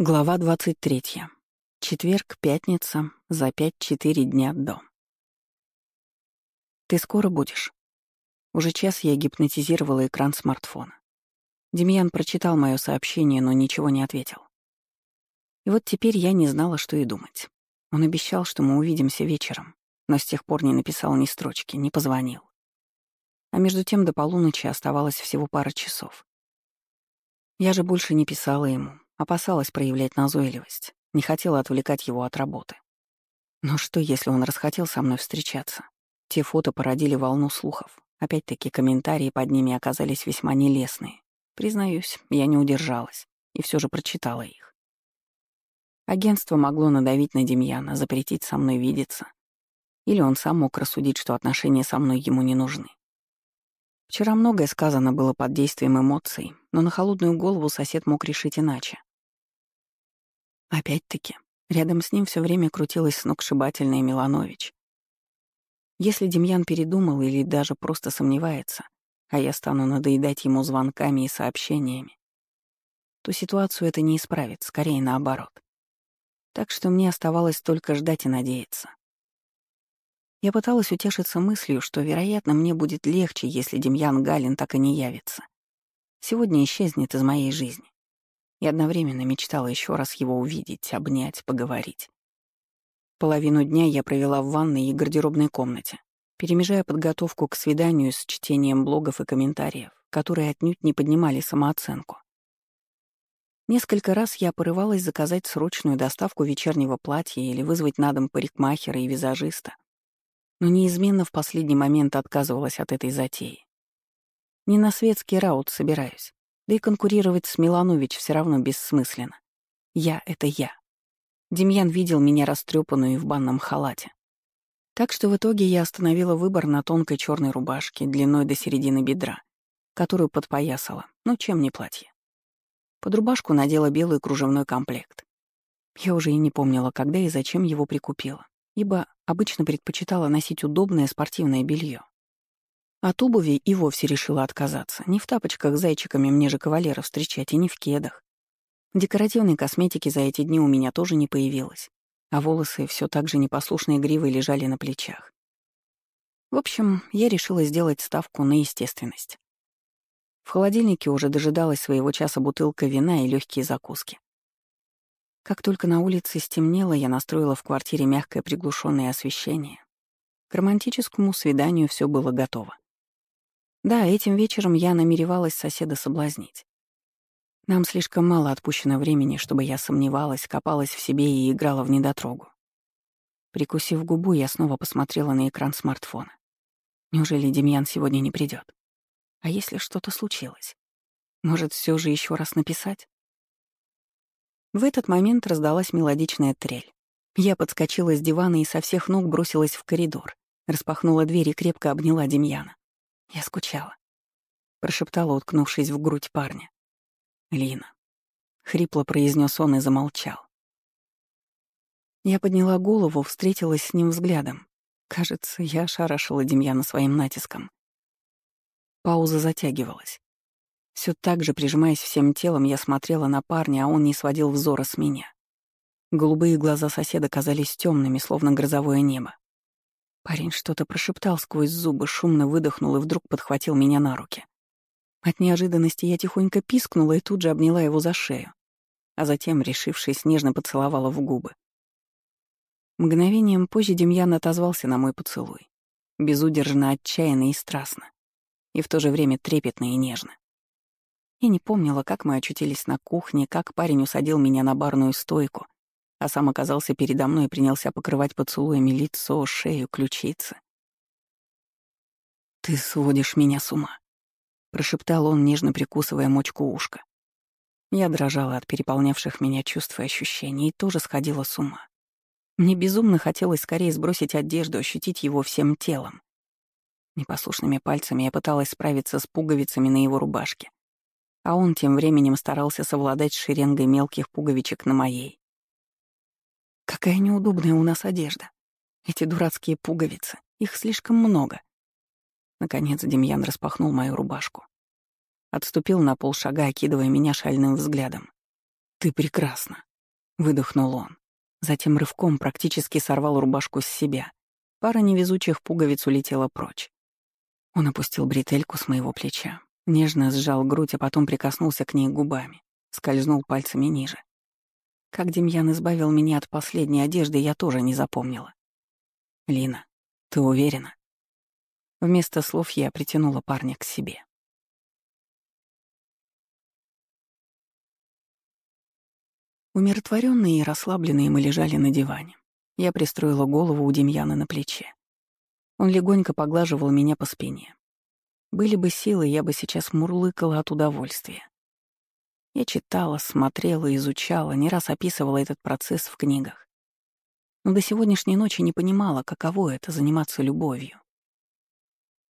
Глава 23. Четверг, пятница, за пять-четыре дня до. «Ты скоро будешь?» Уже час я гипнотизировала экран смартфона. Демьян прочитал мое сообщение, но ничего не ответил. И вот теперь я не знала, что и думать. Он обещал, что мы увидимся вечером, но с тех пор не написал ни строчки, не позвонил. А между тем до полуночи оставалось всего пара часов. Я же больше не писала ему, Опасалась проявлять назойливость, не хотела отвлекать его от работы. Но что, если он расхотел со мной встречаться? Те фото породили волну слухов. Опять-таки комментарии под ними оказались весьма нелестные. Признаюсь, я не удержалась и все же прочитала их. Агентство могло надавить на Демьяна, запретить со мной видеться. Или он сам мог рассудить, что отношения со мной ему не нужны. Вчера многое сказано было под действием эмоций, но на холодную голову сосед мог решить иначе. Опять-таки, рядом с ним все время крутилась сногсшибательная Миланович. Если Демьян передумал или даже просто сомневается, а я стану надоедать ему звонками и сообщениями, то ситуацию это не исправит, скорее наоборот. Так что мне оставалось только ждать и надеяться. Я пыталась утешиться мыслью, что, вероятно, мне будет легче, если Демьян Галин так и не явится. Сегодня исчезнет из моей жизни. И одновременно мечтала еще раз его увидеть, обнять, поговорить. Половину дня я провела в ванной и гардеробной комнате, перемежая подготовку к свиданию с чтением блогов и комментариев, которые отнюдь не поднимали самооценку. Несколько раз я порывалась заказать срочную доставку вечернего платья или вызвать на дом парикмахера и визажиста, но неизменно в последний момент отказывалась от этой затеи. Не на светский раут собираюсь, да и конкурировать с Миланович все равно бессмысленно. Я — это я. Демьян видел меня растрепанную в банном халате. Так что в итоге я остановила выбор на тонкой черной рубашке длиной до середины бедра, которую подпоясала, но чем не платье. Под рубашку надела белый кружевной комплект. Я уже и не помнила, когда и зачем его прикупила ибо обычно предпочитала носить удобное спортивное белье. От обуви и вовсе решила отказаться. Не в тапочках зайчиками мне же кавалера встречать, и не в кедах. Декоративной косметики за эти дни у меня тоже не появилось, а волосы все так же непослушной гривой лежали на плечах. В общем, я решила сделать ставку на естественность. В холодильнике уже дожидалась своего часа бутылка вина и легкие закуски. Как только на улице стемнело, я настроила в квартире мягкое приглушенное освещение. К романтическому свиданию все было готово. Да, этим вечером я намеревалась соседа соблазнить. Нам слишком мало отпущено времени, чтобы я сомневалась, копалась в себе и играла в недотрогу. Прикусив губу, я снова посмотрела на экран смартфона. Неужели Демьян сегодня не придет? А если что-то случилось? Может, все же еще раз написать? В этот момент раздалась мелодичная трель. Я подскочила с дивана и со всех ног бросилась в коридор, распахнула дверь и крепко обняла Демьяна. Я скучала. Прошептала, уткнувшись в грудь парня. «Лина». Хрипло произнес он и замолчал. Я подняла голову, встретилась с ним взглядом. Кажется, я ошарашила Демьяна своим натиском. Пауза затягивалась. Все так же, прижимаясь всем телом, я смотрела на парня, а он не сводил взора с меня. Голубые глаза соседа казались темными, словно грозовое небо. Парень что-то прошептал сквозь зубы, шумно выдохнул и вдруг подхватил меня на руки. От неожиданности я тихонько пискнула и тут же обняла его за шею, а затем, решившись, нежно поцеловала в губы. Мгновением позже Демьян отозвался на мой поцелуй, безудержно, отчаянно и страстно, и в то же время трепетно и нежно. Я не помнила, как мы очутились на кухне, как парень усадил меня на барную стойку, а сам оказался передо мной и принялся покрывать поцелуями лицо, шею, ключицы. «Ты сводишь меня с ума», — прошептал он, нежно прикусывая мочку ушка. Я дрожала от переполнявших меня чувств и ощущений и тоже сходила с ума. Мне безумно хотелось скорее сбросить одежду, ощутить его всем телом. Непослушными пальцами я пыталась справиться с пуговицами на его рубашке, а он тем временем старался совладать с шеренгой мелких пуговичек на моей. Какая неудобная у нас одежда. Эти дурацкие пуговицы. Их слишком много. Наконец Демьян распахнул мою рубашку. Отступил на полшага, окидывая меня шальным взглядом. «Ты прекрасна», Выдохнул он. Затем рывком практически сорвал рубашку с себя. Пара невезучих пуговиц улетела прочь. Он опустил бретельку с моего плеча, нежно сжал грудь, а потом прикоснулся к ней губами, скользнул пальцами ниже. Как Демьян избавил меня от последней одежды, я тоже не запомнила. «Лина, ты уверена?» Вместо слов я притянула парня к себе. Умиротворенные и расслабленные мы лежали на диване. Я пристроила голову у Демьяна на плече. Он легонько поглаживал меня по спине. Были бы силы, я бы сейчас мурлыкала от удовольствия. Я читала, смотрела, изучала, не раз описывала этот процесс в книгах. Но до сегодняшней ночи не понимала, каково это — заниматься любовью.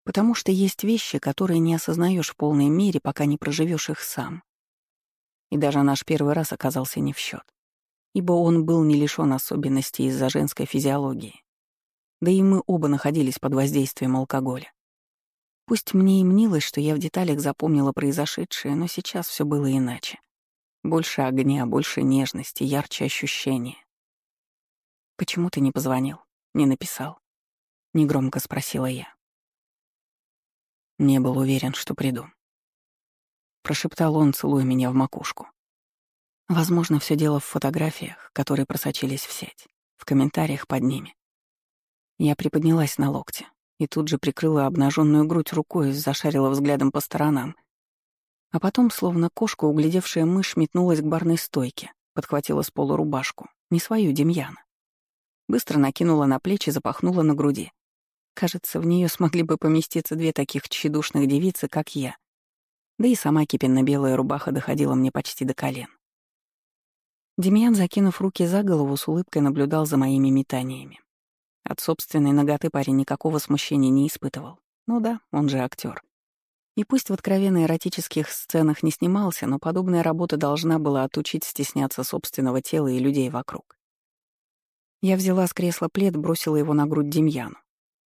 Потому что есть вещи, которые не осознаешь в полной мере, пока не проживешь их сам. И даже наш первый раз оказался не в счет, ибо он был не лишён особенностей из-за женской физиологии. Да и мы оба находились под воздействием алкоголя. Пусть мне и мнилось, что я в деталях запомнила произошедшее, но сейчас все было иначе. Больше огня, больше нежности, ярче ощущения. «Почему ты не позвонил? Не написал?» — негромко спросила я. Не был уверен, что приду. Прошептал он, целуя меня в макушку. Возможно, все дело в фотографиях, которые просочились в сеть, в комментариях под ними. Я приподнялась на локте и тут же прикрыла обнаженную грудь рукой и зашарила взглядом по сторонам. А потом, словно кошка, углядевшая мышь, метнулась к барной стойке, подхватила с пола рубашку, не свою, Демьяна. Быстро накинула на плечи, запахнула на груди. Кажется, в нее смогли бы поместиться две таких тщедушных девицы, как я. Да и сама кипенно-белая рубаха доходила мне почти до колен. Демьян, закинув руки за голову, с улыбкой наблюдал за моими метаниями. От собственной ноготы парень никакого смущения не испытывал. Ну да, он же актер. И пусть в откровенно эротических сценах не снимался, но подобная работа должна была отучить стесняться собственного тела и людей вокруг. Я взяла с кресла плед, бросила его на грудь Демьяну.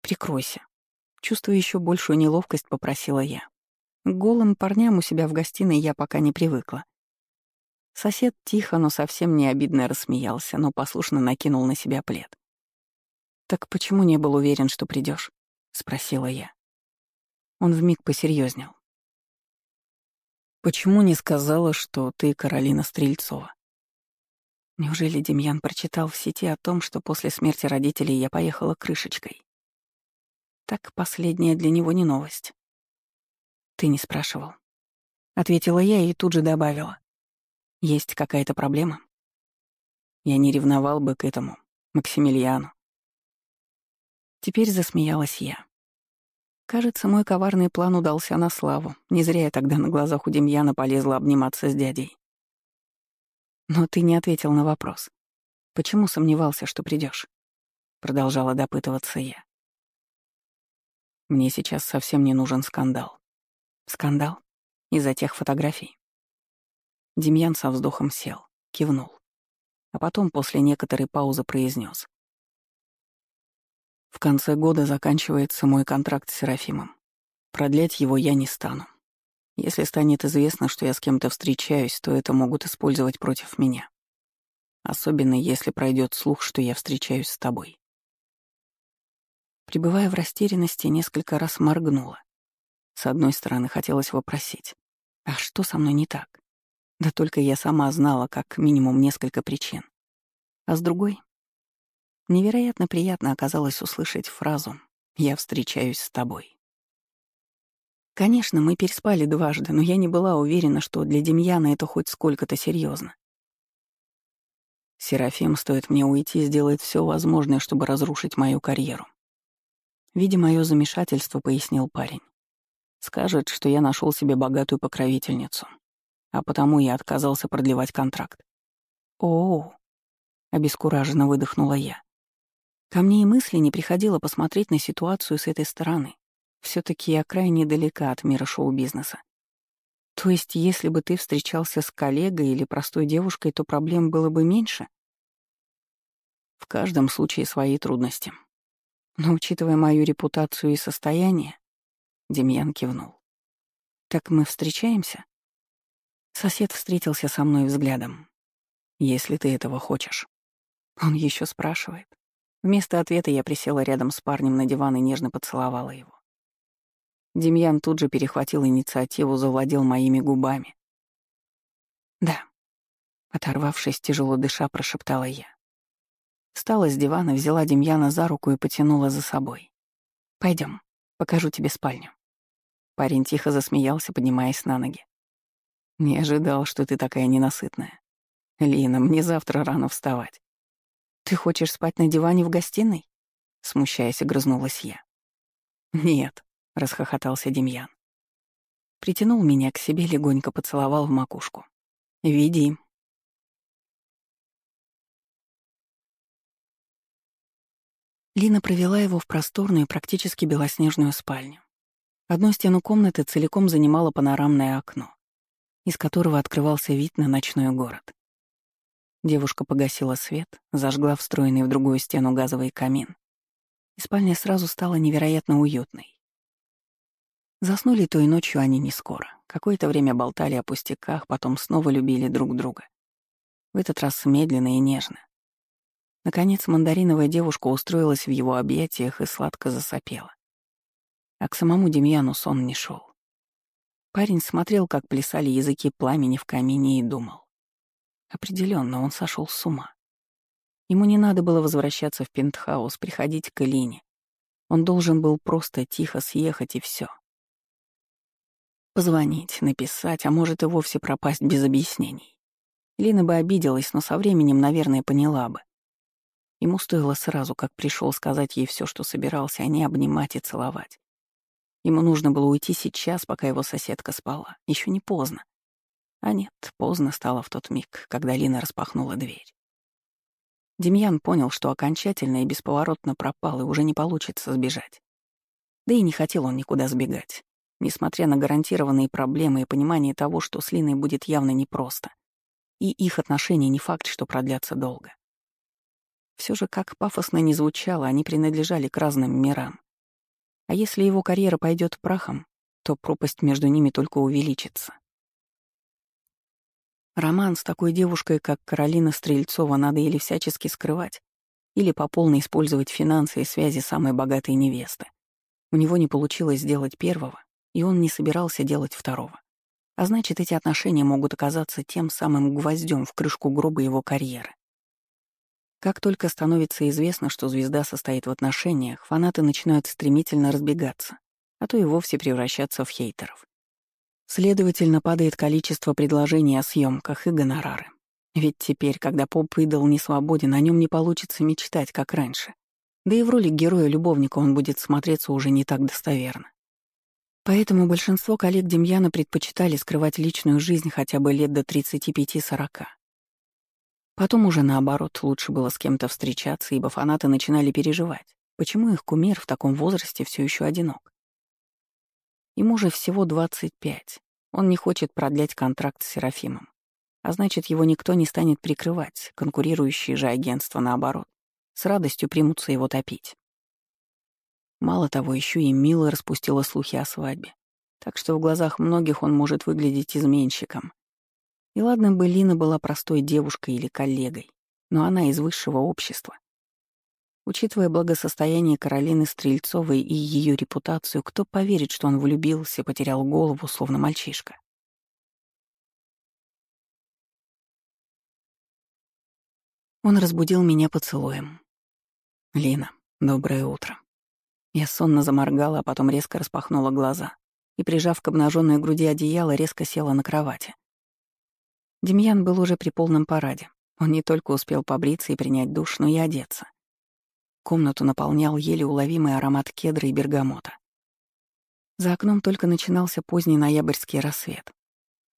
«Прикройся». Чувствуя еще большую неловкость, попросила я. К голым парням у себя в гостиной я пока не привыкла. Сосед тихо, но совсем не обидно рассмеялся, но послушно накинул на себя плед. «Так почему не был уверен, что придешь? спросила я. Он вмиг посерьезнел. «Почему не сказала, что ты Каролина Стрельцова?» Неужели Демьян прочитал в сети о том, что после смерти родителей я поехала крышечкой? Так последняя для него не новость. «Ты не спрашивал». Ответила я и тут же добавила. «Есть какая-то проблема?» Я не ревновал бы к этому, Максимилиану. Теперь засмеялась я. Кажется, мой коварный план удался на славу. Не зря я тогда на глазах у Демьяна полезла обниматься с дядей. Но ты не ответил на вопрос. Почему сомневался, что придешь? Продолжала допытываться я. Мне сейчас совсем не нужен скандал. Скандал? Из-за тех фотографий? Демьян со вздохом сел, кивнул. А потом после некоторой паузы произнес: в конце года заканчивается мой контракт с Серафимом. Продлять его я не стану. Если станет известно, что я с кем-то встречаюсь, то это могут использовать против меня. Особенно если пройдет слух, что я встречаюсь с тобой. Пребывая в растерянности, несколько раз моргнула. С одной стороны, хотелось вопросить, а что со мной не так? Да только я сама знала как минимум несколько причин. А с другой, Невероятно приятно оказалось услышать фразу «Я встречаюсь с тобой». Конечно, мы переспали дважды, но я не была уверена, что для Демьяна это хоть сколько-то серьезно. Серафим, стоит мне уйти, сделает все возможное, чтобы разрушить мою карьеру. Видя мое замешательство, пояснил парень. Скажет, что я нашел себе богатую покровительницу, а потому я отказался продлевать контракт. О, -о, -о обескураженно выдохнула я. Ко мне и мысли не приходило посмотреть на ситуацию с этой стороны. все таки я крайне далека от мира шоу-бизнеса. То есть, если бы ты встречался с коллегой или простой девушкой, то проблем было бы меньше? В каждом случае свои трудности. Но учитывая мою репутацию и состояние, Демьян кивнул. Так мы встречаемся? Сосед встретился со мной взглядом. если ты этого хочешь. Он еще спрашивает. Вместо ответа я присела рядом с парнем на диван и нежно поцеловала его. Демьян тут же перехватил инициативу, завладел моими губами. «Да», — оторвавшись, тяжело дыша, прошептала я. Встала с дивана, взяла Демьяна за руку и потянула за собой. Пойдем, покажу тебе спальню». Парень тихо засмеялся, поднимаясь на ноги. «Не ожидал, что ты такая ненасытная. Лина, мне завтра рано вставать». «Ты хочешь спать на диване в гостиной?» Смущаясь, огрызнулась я. «Нет», — расхохотался Демьян. Притянул меня к себе, легонько поцеловал в макушку. «Веди». Лина провела его в просторную, практически белоснежную спальню. Одну стену комнаты целиком занимало панорамное окно, из которого открывался вид на ночной город. Девушка погасила свет, зажгла встроенный в другую стену газовый камин. И спальня сразу стала невероятно уютной. Заснули той ночью они не скоро. Какое-то время болтали о пустяках, потом снова любили друг друга. В этот раз медленно и нежно. Наконец мандариновая девушка устроилась в его объятиях и сладко засопела. А к самому Демьяну сон не шел. Парень смотрел, как плясали языки пламени в камине и думал. Определенно, он сошел с ума. Ему не надо было возвращаться в пентхаус, приходить к Элине. Он должен был просто тихо съехать и все. Позвонить, написать, а может и вовсе пропасть без объяснений. Лина бы обиделась, но со временем, наверное, поняла бы. Ему стоило сразу, как пришел сказать ей все, что собирался, а не обнимать и целовать. Ему нужно было уйти сейчас, пока его соседка спала. Еще не поздно. А нет, поздно стало в тот миг, когда Лина распахнула дверь. Демьян понял, что окончательно и бесповоротно пропал, и уже не получится сбежать. Да и не хотел он никуда сбегать несмотря на гарантированные проблемы и понимание того, что с Линой будет явно непросто. И их отношения не факт, что продлятся долго. Все же, как пафосно не звучало, они принадлежали к разным мирам. А если его карьера пойдет прахом, то пропасть между ними только увеличится. Роман с такой девушкой, как Каролина Стрельцова, надо или всячески скрывать, или по полной использовать финансы и связи самой богатой невесты. У него не получилось сделать первого, и он не собирался делать второго. А значит, эти отношения могут оказаться тем самым гвоздем в крышку гроба его карьеры. Как только становится известно, что звезда состоит в отношениях, фанаты начинают стремительно разбегаться, а то и вовсе превращаться в хейтеров. Следовательно, падает количество предложений о съемках и гонорары. Ведь теперь, когда поп-идол не свободен, о нем не получится мечтать, как раньше. Да и в роли героя-любовника он будет смотреться уже не так достоверно. Поэтому большинство коллег Демьяна предпочитали скрывать личную жизнь хотя бы лет до 35-40. Потом уже наоборот, лучше было с кем-то встречаться, ибо фанаты начинали переживать, почему их кумир в таком возрасте все еще одинок. Ему же всего 25. Он не хочет продлять контракт с Серафимом. А значит, его никто не станет прикрывать, конкурирующие же агентства, наоборот, с радостью примутся его топить. Мало того, еще и Мила распустила слухи о свадьбе. Так что в глазах многих он может выглядеть изменщиком. И ладно бы Лина была простой девушкой или коллегой, но она из высшего общества. Учитывая благосостояние Каролины Стрельцовой и ее репутацию, кто поверит, что он влюбился, потерял голову, словно мальчишка? Он разбудил меня поцелуем. «Лина, доброе утро». Я сонно заморгала, а потом резко распахнула глаза и, прижав к обнаженной груди одеяло, резко села на кровати. Демьян был уже при полном параде. Он не только успел побриться и принять душ, но и одеться. Комнату наполнял еле уловимый аромат кедра и бергамота. За окном только начинался поздний ноябрьский рассвет.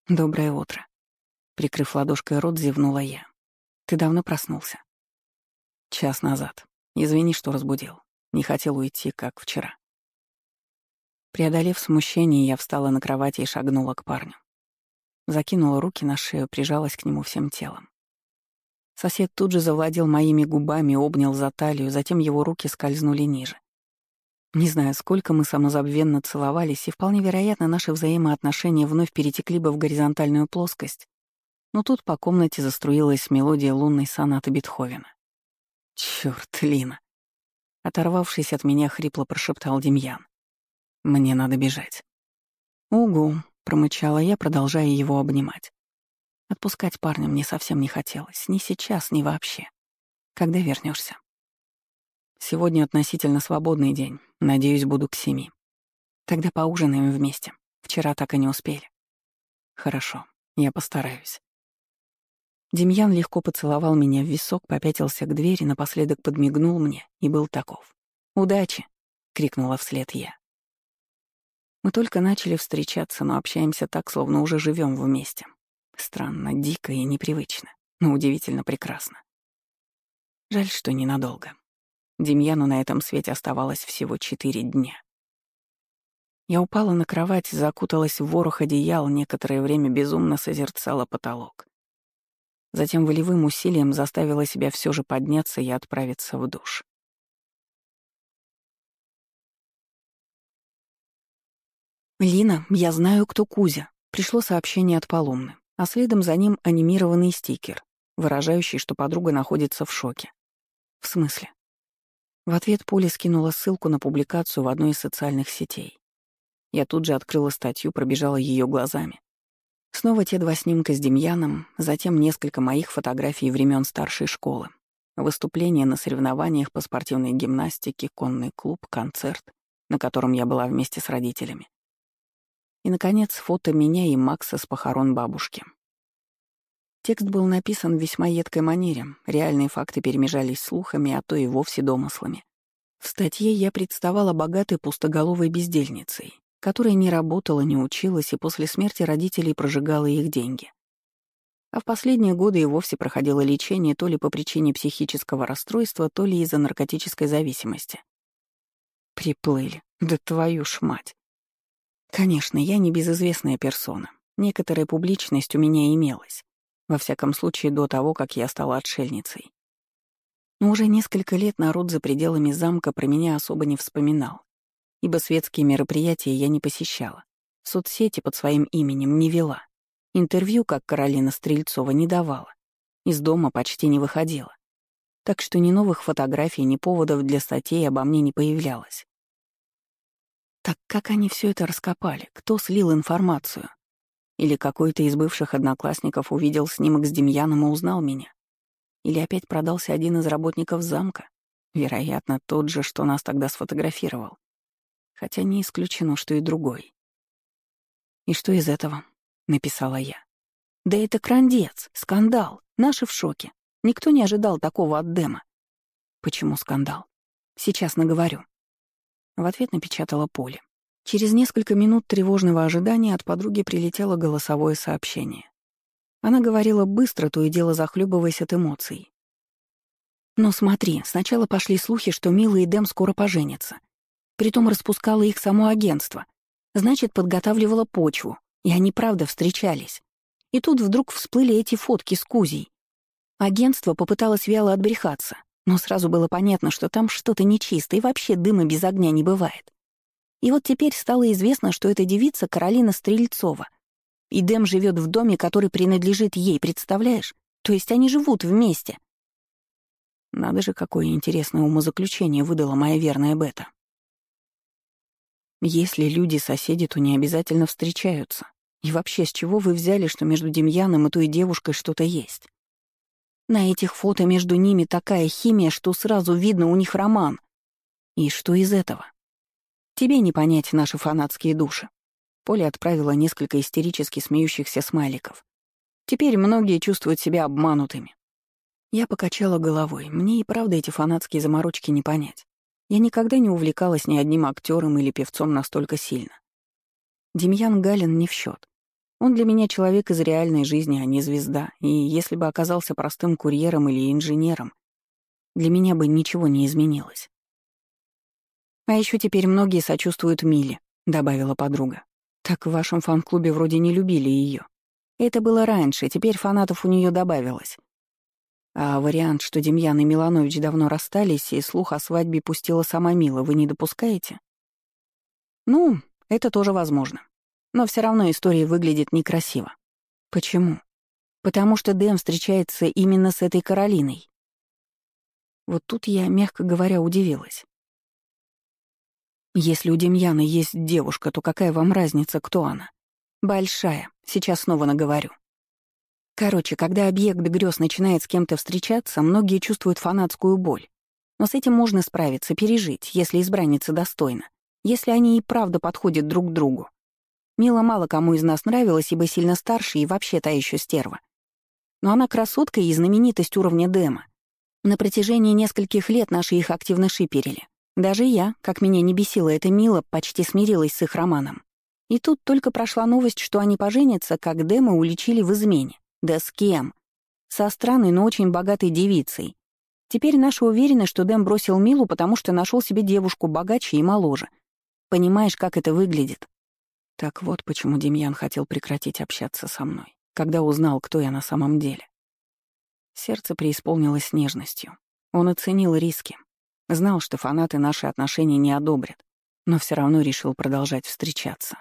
«Доброе утро». Прикрыв ладошкой рот, зевнула я. «Ты давно проснулся?» «Час назад. Извини, что разбудил. Не хотел уйти, как вчера. Преодолев смущение, я встала на кровати и шагнула к парню. Закинула руки на шею, прижалась к нему всем телом. Сосед тут же завладел моими губами, обнял за талию, затем его руки скользнули ниже. Не знаю, сколько мы самозабвенно целовались, и вполне вероятно, наши взаимоотношения вновь перетекли бы в горизонтальную плоскость, Но тут по комнате заструилась мелодия лунной сонаты Бетховена. «Чёрт, Лина!» Оторвавшись от меня, хрипло прошептал Демьян. «Мне надо бежать». «Угу», — промычала я, продолжая его обнимать. Отпускать парня мне совсем не хотелось, ни сейчас, ни вообще. Когда вернешься? Сегодня относительно свободный день. Надеюсь, буду к семи. Тогда поужинаем вместе. Вчера так и не успели. Хорошо, я постараюсь. Демьян легко поцеловал меня в висок, попятился к двери, напоследок подмигнул мне и был таков. «Удачи!» — крикнула вслед я. Мы только начали встречаться, но общаемся так, словно уже живем вместе. Странно, дико и непривычно, но удивительно прекрасно. Жаль, что ненадолго. Демьяну на этом свете оставалось всего четыре дня. Я упала на кровать, закуталась в ворох одеял, некоторое время безумно созерцала потолок. Затем волевым усилием заставила себя все же подняться и отправиться в душ. «Лина, я знаю, кто Кузя», — пришло сообщение от Полумны, а следом за ним анимированный стикер, выражающий, что подруга находится в шоке. «В смысле?» В ответ Поля скинула ссылку на публикацию в одной из социальных сетей. Я тут же открыла статью, пробежала ее глазами. Снова те два снимка с Демьяном, затем несколько моих фотографий времен старшей школы. Выступления на соревнованиях по спортивной гимнастике, конный клуб, концерт, на котором я была вместе с родителями. И, наконец, фото меня и Макса с похорон бабушки. Текст был написан в весьма едкой манере, реальные факты перемежались слухами, а то и вовсе домыслами. В статье я представала богатой пустоголовой бездельницей, которая не работала, не училась и после смерти родителей прожигала их деньги. А в последние годы и вовсе проходило лечение то ли по причине психического расстройства, то ли из-за наркотической зависимости. Приплыли. Да твою ж мать. Конечно, я не безызвестная персона. Некоторая публичность у меня имелась. Во всяком случае, до того, как я стала отшельницей. Но уже несколько лет народ за пределами замка про меня особо не вспоминал, ибо светские мероприятия я не посещала. Соцсети под своим именем не вела. Интервью, как Каролина Стрельцова, не давала. Из дома почти не выходила. Так что ни новых фотографий, ни поводов для статей обо мне не появлялось. Так как они все это раскопали? Кто слил информацию? Или какой-то из бывших одноклассников увидел снимок с Демьяном и узнал меня? Или опять продался один из работников замка? Вероятно, тот же, что нас тогда сфотографировал. Хотя не исключено, что и другой. «И что из этого?» — написала я. «Да это крандец, скандал, наши в шоке. Никто не ожидал такого от Дема». «Почему скандал?» «Сейчас наговорю. В ответ напечатала Поле. Через несколько минут тревожного ожидания от подруги прилетело голосовое сообщение. Она говорила быстро, то и дело захлебываясь от эмоций. «Но смотри, сначала пошли слухи, что Мила и Дэм скоро поженятся. Притом распускало их само агентство. Значит, подготавливало почву, и они правда встречались. И тут вдруг всплыли эти фотки с Кузей. Агентство попыталось вяло отбрехаться, но сразу было понятно, что там что-то нечисто, и вообще дыма без огня не бывает. И вот теперь стало известно, что эта девица Каролина Стрельцова. И Дэм живет в доме, который принадлежит ей, представляешь? То есть они живут вместе. Надо же, какое интересное умозаключение выдала моя верная Бета. Если люди-соседи, то не обязательно встречаются. И вообще, с чего вы взяли, что между Демьяном и той девушкой что-то есть? На этих фото между ними такая химия, что сразу видно у них роман. И что из этого? Тебе не понять наши фанатские души. Поля отправила несколько истерически смеющихся смайликов. Теперь многие чувствуют себя обманутыми. Я покачала головой. Мне и правда эти фанатские заморочки не понять. Я никогда не увлекалась ни одним актером или певцом настолько сильно. Демьян Галин не в счет. Он для меня человек из реальной жизни, а не звезда, и если бы оказался простым курьером или инженером, для меня бы ничего не изменилось. «А еще теперь многие сочувствуют Миле», — добавила подруга. «Так в вашем фан-клубе вроде не любили ее. Это было раньше, теперь фанатов у нее добавилось. А вариант, что Демьян и Миланович давно расстались, и слух о свадьбе пустила сама Мила, вы не допускаете? Ну, это тоже возможно. Но все равно история выглядит некрасиво. Почему? Потому что Дэм встречается именно с этой Каролиной. Вот тут я, мягко говоря, удивилась. Если у Демьяны есть девушка, то какая вам разница, кто она? Большая. Сейчас снова наговорю. Короче, когда объект грез начинает с кем-то встречаться, многие чувствуют фанатскую боль. Но с этим можно справиться, пережить, если избранница достойна. Если они и правда подходят друг к другу. Мила мало кому из нас нравилась, ибо сильно старше и вообще та еще стерва. Но она красотка и знаменитость уровня Дэма. На протяжении нескольких лет наши их активно шиперили. Даже я, как меня не бесила эта Мила, почти смирилась с их романом. И тут только прошла новость, что они поженятся, как Дэма уличили в измене. Да с кем? Со странной, но очень богатой девицей. Теперь наши уверены, что Дэм бросил Милу, потому что нашел себе девушку богаче и моложе. Понимаешь, как это выглядит? Так вот почему Демьян хотел прекратить общаться со мной, когда узнал, кто я на самом деле. Сердце преисполнилось нежностью. Он оценил риски. Знал, что фанаты наши отношения не одобрят, но все равно решил продолжать встречаться.